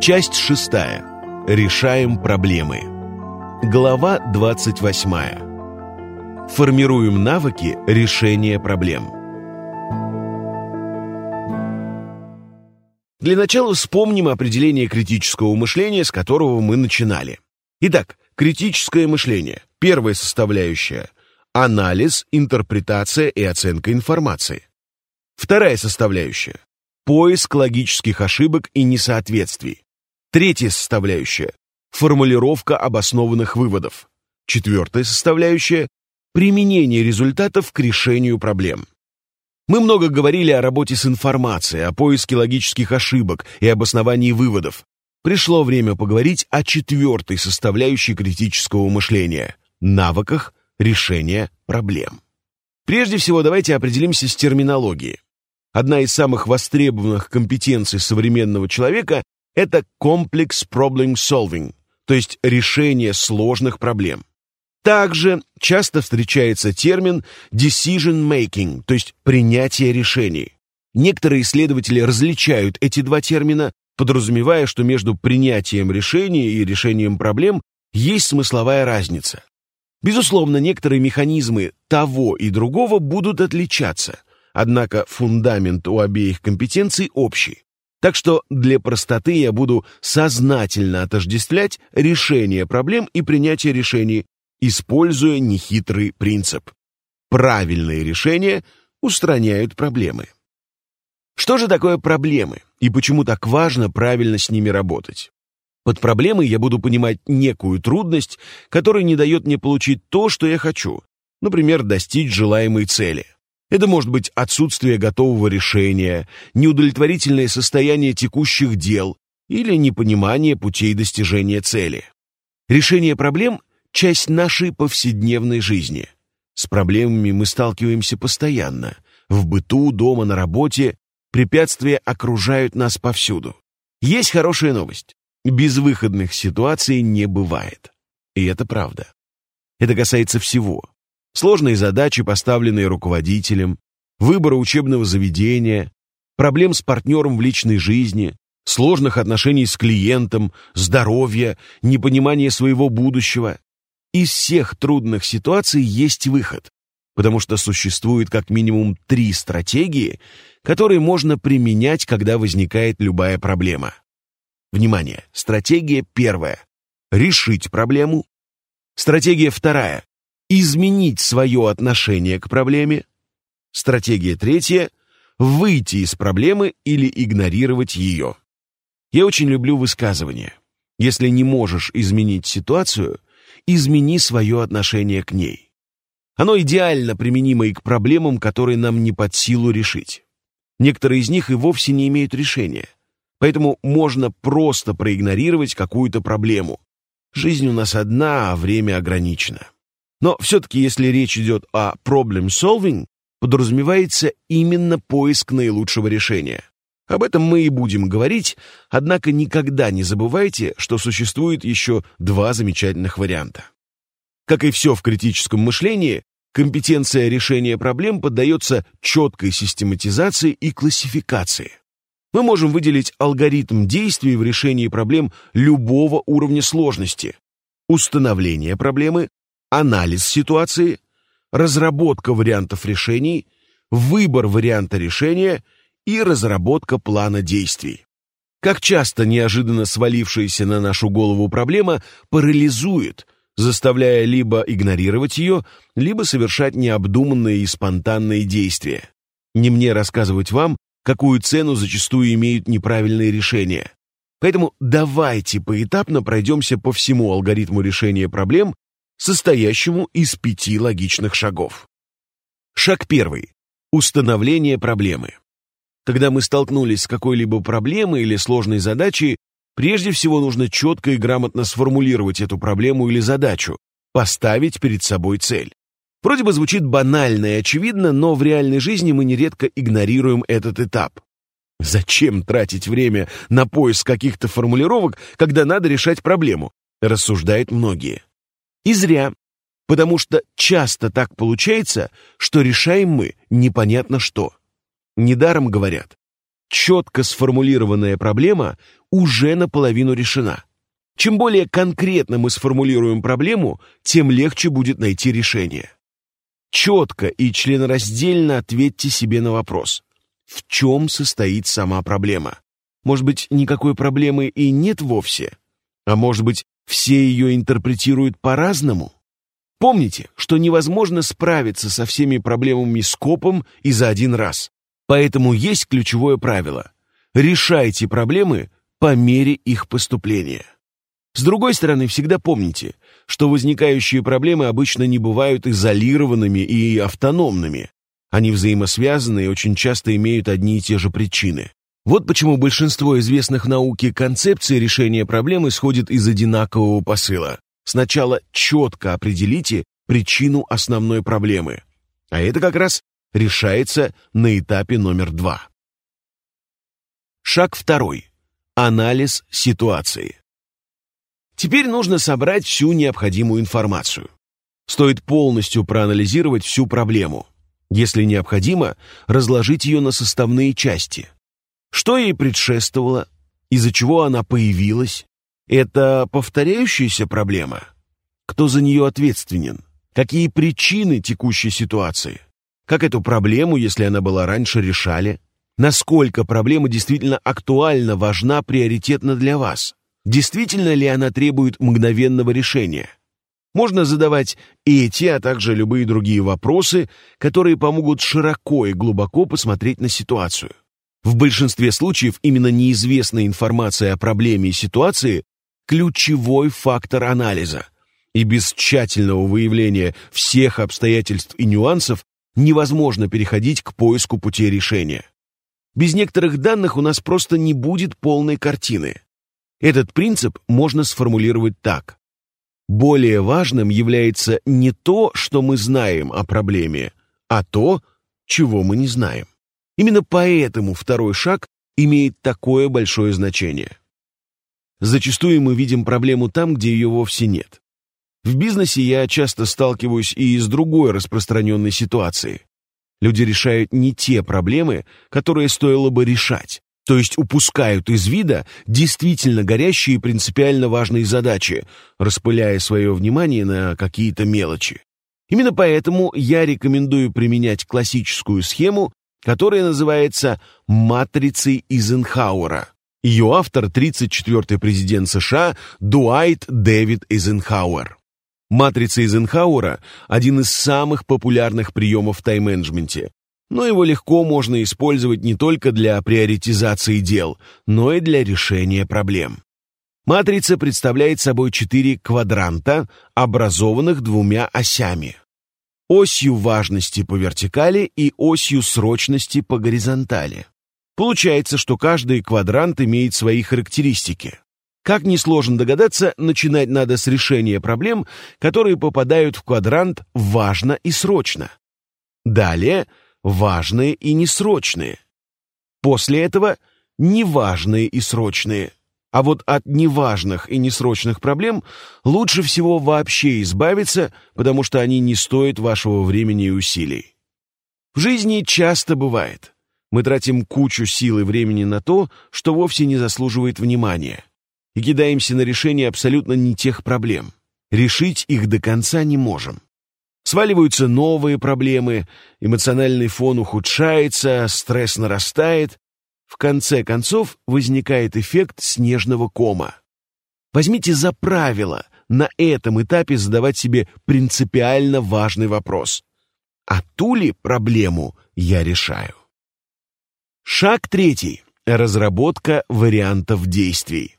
Часть шестая. Решаем проблемы. Глава 28. Формируем навыки решения проблем. Для начала вспомним определение критического мышления, с которого мы начинали. Итак, критическое мышление. Первая составляющая – анализ, интерпретация и оценка информации. Вторая составляющая – поиск логических ошибок и несоответствий. Третья составляющая – формулировка обоснованных выводов. Четвертая составляющая – применение результатов к решению проблем. Мы много говорили о работе с информацией, о поиске логических ошибок и обосновании выводов. Пришло время поговорить о четвертой составляющей критического мышления – навыках решения проблем. Прежде всего, давайте определимся с терминологией. Одна из самых востребованных компетенций современного человека это комплекс problem solving, то есть решение сложных проблем. Также часто встречается термин decision making, то есть принятие решений. Некоторые исследователи различают эти два термина, подразумевая, что между принятием решений и решением проблем есть смысловая разница. Безусловно, некоторые механизмы того и другого будут отличаться, однако фундамент у обеих компетенций общий. Так что для простоты я буду сознательно отождествлять решение проблем и принятие решений, используя нехитрый принцип. Правильные решения устраняют проблемы. Что же такое проблемы и почему так важно правильно с ними работать? Под проблемой я буду понимать некую трудность, которая не дает мне получить то, что я хочу, например, достичь желаемой цели – это может быть отсутствие готового решения, неудовлетворительное состояние текущих дел или непонимание путей достижения цели. Решение проблем – часть нашей повседневной жизни. С проблемами мы сталкиваемся постоянно. В быту, дома, на работе. Препятствия окружают нас повсюду. Есть хорошая новость. Безвыходных ситуаций не бывает. И это правда. Это касается всего сложные задачи, поставленные руководителем, выбора учебного заведения, проблем с партнером в личной жизни, сложных отношений с клиентом, здоровья, непонимания своего будущего. Из всех трудных ситуаций есть выход, потому что существует как минимум три стратегии, которые можно применять, когда возникает любая проблема. Внимание! Стратегия первая – решить проблему. Стратегия вторая изменить свое отношение к проблеме. Стратегия третья – выйти из проблемы или игнорировать ее. Я очень люблю высказывание. Если не можешь изменить ситуацию, измени свое отношение к ней. Оно идеально применимо и к проблемам, которые нам не под силу решить. Некоторые из них и вовсе не имеют решения. Поэтому можно просто проигнорировать какую-то проблему. Жизнь у нас одна, а время ограничено. Но все-таки, если речь идет о problem solving, подразумевается именно поиск наилучшего решения. Об этом мы и будем говорить, однако никогда не забывайте, что существует еще два замечательных варианта. Как и все в критическом мышлении, компетенция решения проблем поддается четкой систематизации и классификации. Мы можем выделить алгоритм действий в решении проблем любого уровня сложности. Установление проблемы, анализ ситуации, разработка вариантов решений, выбор варианта решения и разработка плана действий. Как часто неожиданно свалившаяся на нашу голову проблема парализует, заставляя либо игнорировать ее, либо совершать необдуманные и спонтанные действия. Не мне рассказывать вам, какую цену зачастую имеют неправильные решения. Поэтому давайте поэтапно пройдемся по всему алгоритму решения проблем состоящему из пяти логичных шагов. Шаг первый. Установление проблемы. Когда мы столкнулись с какой-либо проблемой или сложной задачей, прежде всего нужно четко и грамотно сформулировать эту проблему или задачу, поставить перед собой цель. Вроде бы звучит банально и очевидно, но в реальной жизни мы нередко игнорируем этот этап. Зачем тратить время на поиск каких-то формулировок, когда надо решать проблему, рассуждают многие. И зря, потому что часто так получается, что решаем мы непонятно что. Недаром говорят, Четко сформулированная проблема уже наполовину решена. Чем более конкретно мы сформулируем проблему, тем легче будет найти решение. Четко и членораздельно ответьте себе на вопрос, в чем состоит сама проблема. Может быть, никакой проблемы и нет вовсе? А может быть, все ее интерпретируют по-разному? Помните, что невозможно справиться со всеми проблемами скопом и за один раз. Поэтому есть ключевое правило. Решайте проблемы по мере их поступления. С другой стороны, всегда помните, что возникающие проблемы обычно не бывают изолированными и автономными. Они взаимосвязаны и очень часто имеют одни и те же причины. Вот почему большинство известных науке концепций решения проблем исходит из одинакового посыла. Сначала четко определите причину основной проблемы. А это как раз решается на этапе номер два. Шаг второй. Анализ ситуации. Теперь нужно собрать всю необходимую информацию. Стоит полностью проанализировать всю проблему. Если необходимо, разложить ее на составные части. Что ей предшествовало? Из-за чего она появилась? Это повторяющаяся проблема? Кто за нее ответственен? Какие причины текущей ситуации? Как эту проблему, если она была раньше, решали? Насколько проблема действительно актуальна, важна, приоритетна для вас? Действительно ли она требует мгновенного решения? Можно задавать эти, а также любые другие вопросы, которые помогут широко и глубоко посмотреть на ситуацию. В большинстве случаев именно неизвестная информация о проблеме и ситуации – ключевой фактор анализа. И без тщательного выявления всех обстоятельств и нюансов невозможно переходить к поиску пути решения. Без некоторых данных у нас просто не будет полной картины. Этот принцип можно сформулировать так. Более важным является не то, что мы знаем о проблеме, а то, чего мы не знаем. Именно поэтому второй шаг имеет такое большое значение. Зачастую мы видим проблему там, где ее вовсе нет. В бизнесе я часто сталкиваюсь и с другой распространенной ситуацией. Люди решают не те проблемы, которые стоило бы решать то есть упускают из вида действительно горящие и принципиально важные задачи, распыляя свое внимание на какие-то мелочи. Именно поэтому я рекомендую применять классическую схему, которая называется «матрицей Эйзенхауэра». Ее автор – 34-й президент США Дуайт Дэвид Эйзенхауэр. Матрица Эйзенхауэра – один из самых популярных приемов в тайм-менеджменте но его легко можно использовать не только для приоритизации дел, но и для решения проблем. Матрица представляет собой четыре квадранта, образованных двумя осями. Осью важности по вертикали и осью срочности по горизонтали. Получается, что каждый квадрант имеет свои характеристики. Как несложно догадаться, начинать надо с решения проблем, которые попадают в квадрант «важно» и «срочно». Далее – важные и несрочные. После этого неважные и срочные. А вот от неважных и несрочных проблем лучше всего вообще избавиться, потому что они не стоят вашего времени и усилий. В жизни часто бывает. Мы тратим кучу сил и времени на то, что вовсе не заслуживает внимания, и кидаемся на решение абсолютно не тех проблем. Решить их до конца не можем. Сваливаются новые проблемы, эмоциональный фон ухудшается, стресс нарастает. В конце концов возникает эффект снежного кома. Возьмите за правило на этом этапе задавать себе принципиально важный вопрос. А ту ли проблему я решаю? Шаг третий. Разработка вариантов действий.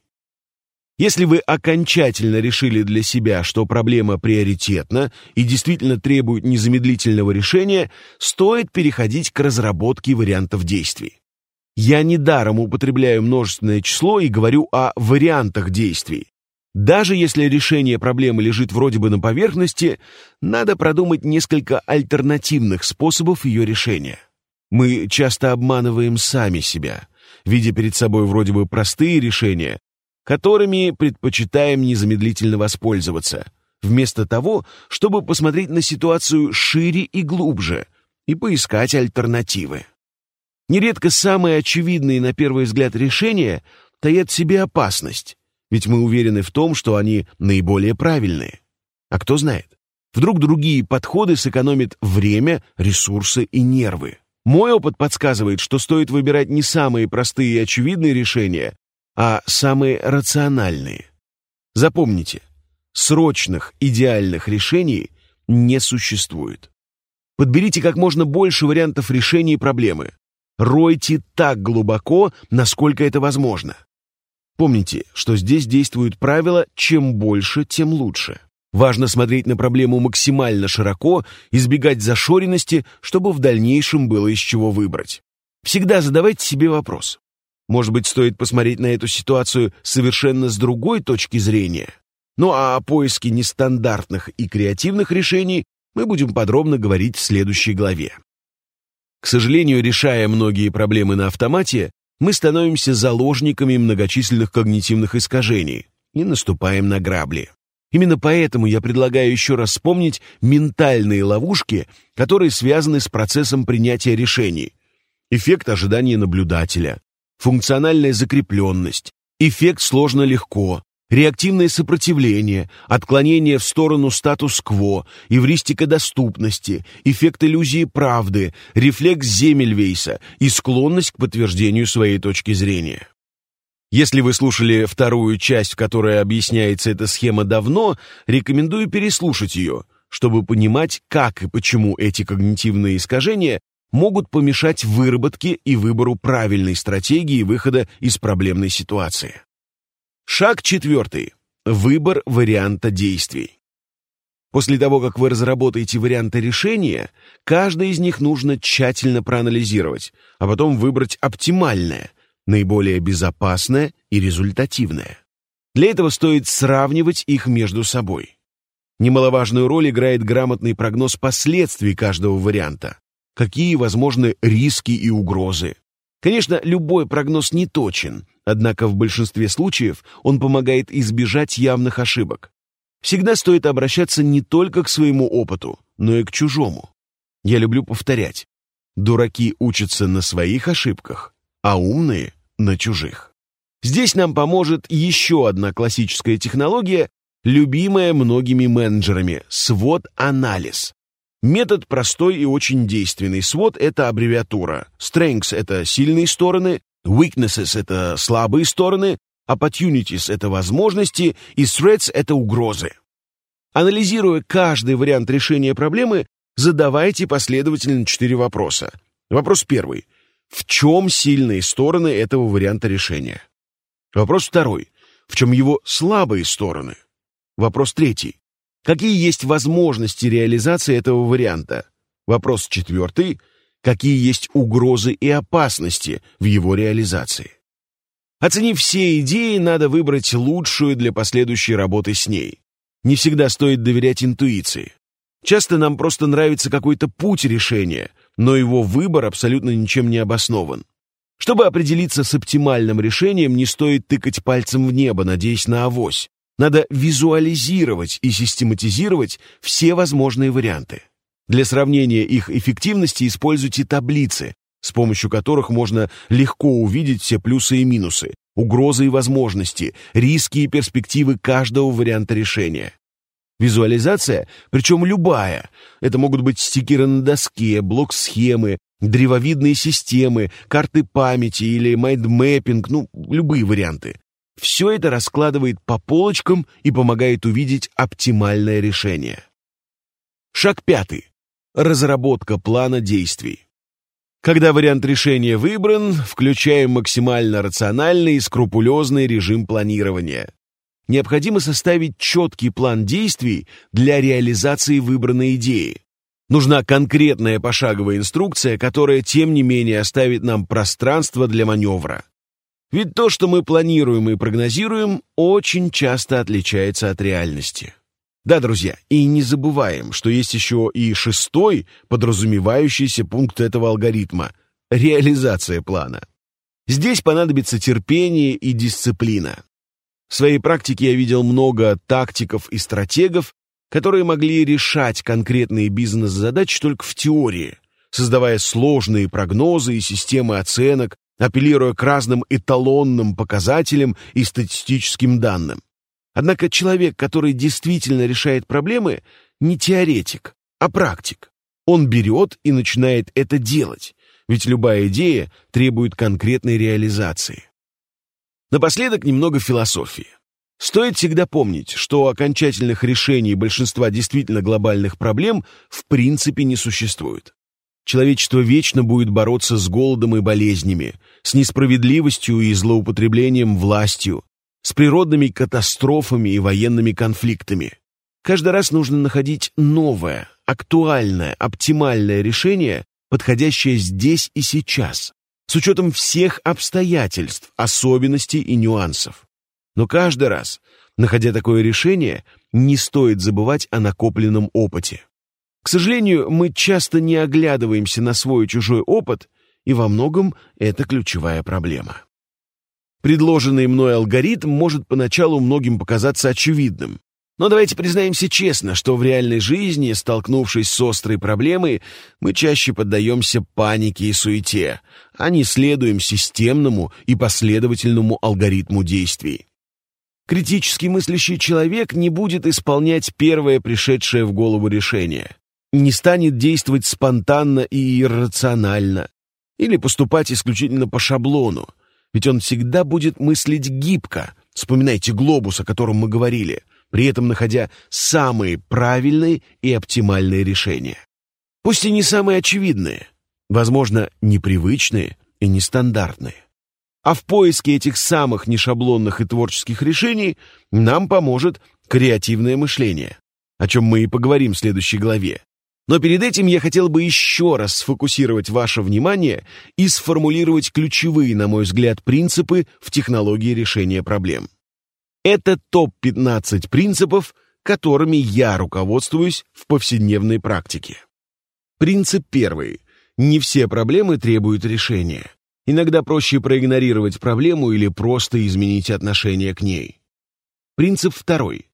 Если вы окончательно решили для себя, что проблема приоритетна и действительно требует незамедлительного решения, стоит переходить к разработке вариантов действий. Я недаром употребляю множественное число и говорю о вариантах действий. Даже если решение проблемы лежит вроде бы на поверхности, надо продумать несколько альтернативных способов ее решения. Мы часто обманываем сами себя, видя перед собой вроде бы простые решения, которыми предпочитаем незамедлительно воспользоваться, вместо того, чтобы посмотреть на ситуацию шире и глубже и поискать альтернативы. Нередко самые очевидные на первый взгляд решения таят в себе опасность, ведь мы уверены в том, что они наиболее правильные. А кто знает, вдруг другие подходы сэкономят время, ресурсы и нервы. Мой опыт подсказывает, что стоит выбирать не самые простые и очевидные решения, а самые рациональные. Запомните, срочных идеальных решений не существует. Подберите как можно больше вариантов решения проблемы. Ройте так глубоко, насколько это возможно. Помните, что здесь действует правило «чем больше, тем лучше». Важно смотреть на проблему максимально широко, избегать зашоренности, чтобы в дальнейшем было из чего выбрать. Всегда задавайте себе вопрос. Может быть, стоит посмотреть на эту ситуацию совершенно с другой точки зрения? Ну а о поиске нестандартных и креативных решений мы будем подробно говорить в следующей главе. К сожалению, решая многие проблемы на автомате, мы становимся заложниками многочисленных когнитивных искажений и наступаем на грабли. Именно поэтому я предлагаю еще раз вспомнить ментальные ловушки, которые связаны с процессом принятия решений. Эффект ожидания наблюдателя, функциональная закрепленность, эффект сложно-легко, реактивное сопротивление, отклонение в сторону статус-кво, эвристика доступности, эффект иллюзии правды, рефлекс Земельвейса и склонность к подтверждению своей точки зрения. Если вы слушали вторую часть, в которой объясняется эта схема давно, рекомендую переслушать ее, чтобы понимать, как и почему эти когнитивные искажения могут помешать выработке и выбору правильной стратегии выхода из проблемной ситуации. Шаг четвертый. Выбор варианта действий. После того, как вы разработаете варианты решения, каждый из них нужно тщательно проанализировать, а потом выбрать оптимальное – наиболее безопасное и результативное. Для этого стоит сравнивать их между собой. Немаловажную роль играет грамотный прогноз последствий каждого варианта. Какие возможны риски и угрозы. Конечно, любой прогноз не точен, однако в большинстве случаев он помогает избежать явных ошибок. Всегда стоит обращаться не только к своему опыту, но и к чужому. Я люблю повторять. Дураки учатся на своих ошибках, а умные — на чужих. Здесь нам поможет еще одна классическая технология, любимая многими менеджерами — свод-анализ. Метод простой и очень действенный. Свод — это аббревиатура. Strengths — это сильные стороны, weaknesses — это слабые стороны, opportunities — это возможности, и threats — это угрозы. Анализируя каждый вариант решения проблемы, задавайте последовательно четыре вопроса. Вопрос первый. В чем сильные стороны этого варианта решения? Вопрос второй. В чем его слабые стороны? Вопрос третий. Какие есть возможности реализации этого варианта? Вопрос четвертый. Какие есть угрозы и опасности в его реализации? Оценив все идеи, надо выбрать лучшую для последующей работы с ней. Не всегда стоит доверять интуиции. Часто нам просто нравится какой-то путь решения, но его выбор абсолютно ничем не обоснован. Чтобы определиться с оптимальным решением, не стоит тыкать пальцем в небо, надеясь на авось. Надо визуализировать и систематизировать все возможные варианты. Для сравнения их эффективности используйте таблицы, с помощью которых можно легко увидеть все плюсы и минусы, угрозы и возможности, риски и перспективы каждого варианта решения. Визуализация, причем любая. Это могут быть стикеры на доске, блок-схемы, древовидные системы, карты памяти или mind mapping, ну, любые варианты. Все это раскладывает по полочкам и помогает увидеть оптимальное решение. Шаг пятый. Разработка плана действий. Когда вариант решения выбран, включаем максимально рациональный и скрупулезный режим планирования необходимо составить четкий план действий для реализации выбранной идеи. Нужна конкретная пошаговая инструкция, которая, тем не менее, оставит нам пространство для маневра. Ведь то, что мы планируем и прогнозируем, очень часто отличается от реальности. Да, друзья, и не забываем, что есть еще и шестой подразумевающийся пункт этого алгоритма – реализация плана. Здесь понадобится терпение и дисциплина. В своей практике я видел много тактиков и стратегов, которые могли решать конкретные бизнес-задачи только в теории, создавая сложные прогнозы и системы оценок, апеллируя к разным эталонным показателям и статистическим данным. Однако человек, который действительно решает проблемы, не теоретик, а практик. Он берет и начинает это делать, ведь любая идея требует конкретной реализации. Напоследок немного философии. Стоит всегда помнить, что окончательных решений большинства действительно глобальных проблем в принципе не существует. Человечество вечно будет бороться с голодом и болезнями, с несправедливостью и злоупотреблением властью, с природными катастрофами и военными конфликтами. Каждый раз нужно находить новое, актуальное, оптимальное решение, подходящее здесь и сейчас, с учетом всех обстоятельств, особенностей и нюансов. Но каждый раз, находя такое решение, не стоит забывать о накопленном опыте. К сожалению, мы часто не оглядываемся на свой и чужой опыт, и во многом это ключевая проблема. Предложенный мной алгоритм может поначалу многим показаться очевидным. Но давайте признаемся честно, что в реальной жизни, столкнувшись с острой проблемой, мы чаще поддаемся панике и суете, а не следуем системному и последовательному алгоритму действий. Критически мыслящий человек не будет исполнять первое пришедшее в голову решение не станет действовать спонтанно и иррационально или поступать исключительно по шаблону, ведь он всегда будет мыслить гибко, вспоминайте глобус, о котором мы говорили, при этом находя самые правильные и оптимальные решения. Пусть и не самые очевидные, возможно, непривычные и нестандартные. А в поиске этих самых нешаблонных и творческих решений нам поможет креативное мышление, о чем мы и поговорим в следующей главе. Но перед этим я хотел бы еще раз сфокусировать ваше внимание и сформулировать ключевые, на мой взгляд, принципы в технологии решения проблем. Это топ-15 принципов, которыми я руководствуюсь в повседневной практике. Принцип первый. Не все проблемы требуют решения. Иногда проще проигнорировать проблему или просто изменить отношение к ней. Принцип второй.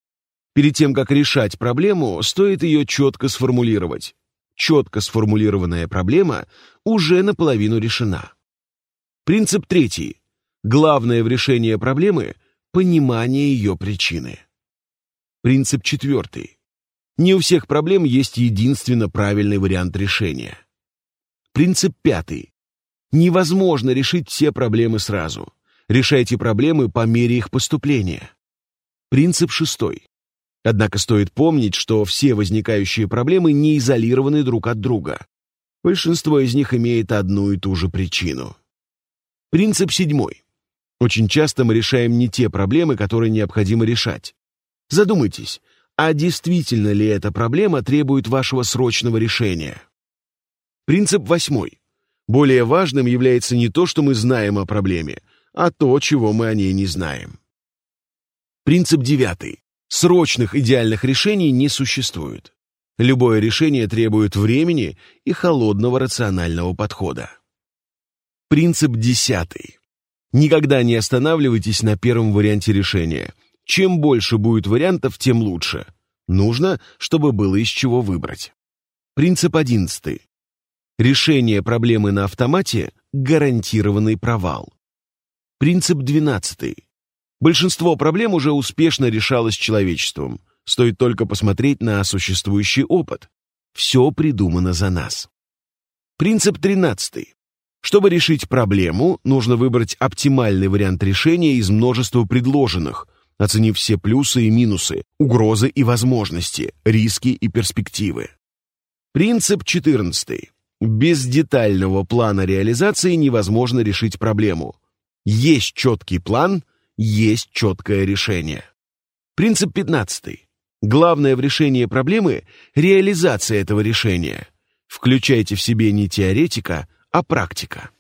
Перед тем, как решать проблему, стоит ее четко сформулировать. Четко сформулированная проблема уже наполовину решена. Принцип третий. Главное в решении проблемы – понимание ее причины. Принцип четвертый. Не у всех проблем есть единственно правильный вариант решения. Принцип пятый. Невозможно решить все проблемы сразу. Решайте проблемы по мере их поступления. Принцип шестой. Однако стоит помнить, что все возникающие проблемы не изолированы друг от друга. Большинство из них имеет одну и ту же причину. Принцип седьмой. Очень часто мы решаем не те проблемы, которые необходимо решать. Задумайтесь, а действительно ли эта проблема требует вашего срочного решения? Принцип восьмой. Более важным является не то, что мы знаем о проблеме, а то, чего мы о ней не знаем. Принцип девятый. Срочных идеальных решений не существует. Любое решение требует времени и холодного рационального подхода. Принцип десятый. Никогда не останавливайтесь на первом варианте решения. Чем больше будет вариантов, тем лучше. Нужно, чтобы было из чего выбрать. Принцип одиннадцатый. Решение проблемы на автомате – гарантированный провал. Принцип двенадцатый. Большинство проблем уже успешно решалось человечеством. Стоит только посмотреть на существующий опыт. Все придумано за нас. Принцип 13. Чтобы решить проблему, нужно выбрать оптимальный вариант решения из множества предложенных, оценив все плюсы и минусы, угрозы и возможности, риски и перспективы. Принцип 14. Без детального плана реализации невозможно решить проблему. Есть четкий план – есть четкое решение. Принцип 15. Главное в решении проблемы – реализация этого решения. Включайте в себе не теоретика, а практика.